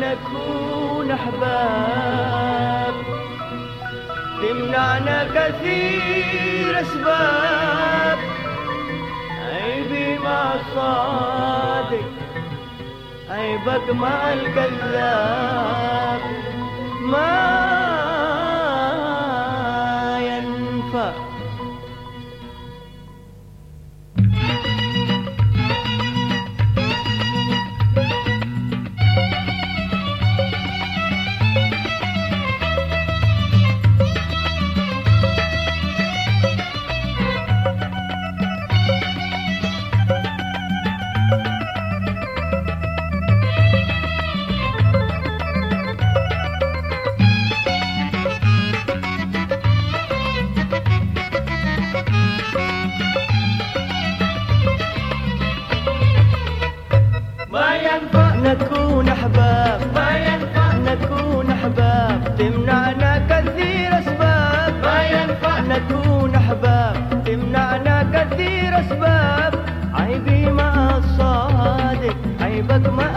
نكون أحباب. تمنعنا كثير أسباب. عيبي مع الصادق عيبك مع الكذاب. ما كثير أسباب. عيبي مع الصادق عيبك مع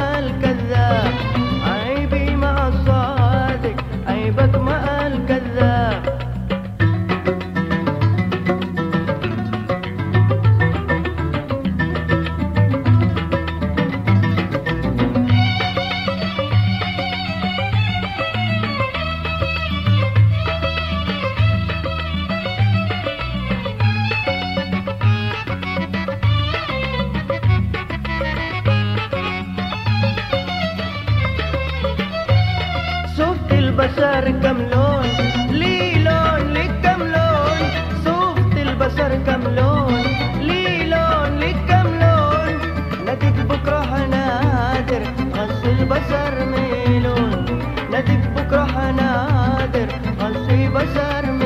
البشر كم لون؟ لي لون لك كم لون؟ شفت البشر كم لون؟ لي لون لك كم لون؟ ناديك بكرة حنادر غص البشر ميلون. ناديك بكرة حنادر غص البشر ميلون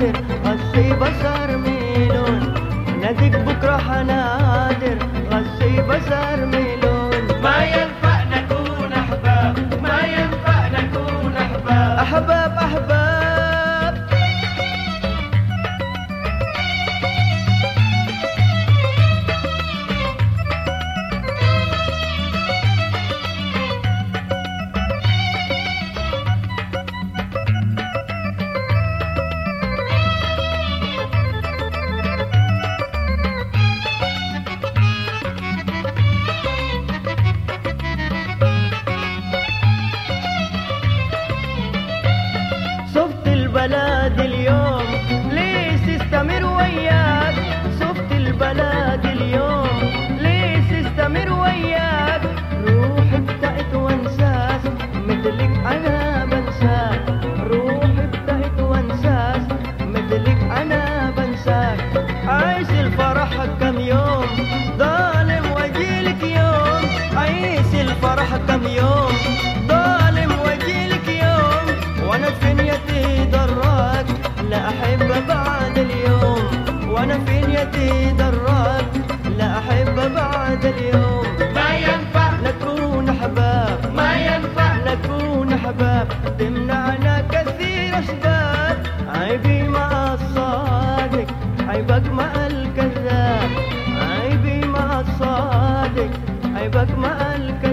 حنادر غصي بشر ميلون. ناديك بكرة حنادر غصي بشر ميلون. ما عيبك مع الكذاب. عيبي مع الصادق عيبك مع الكذاب.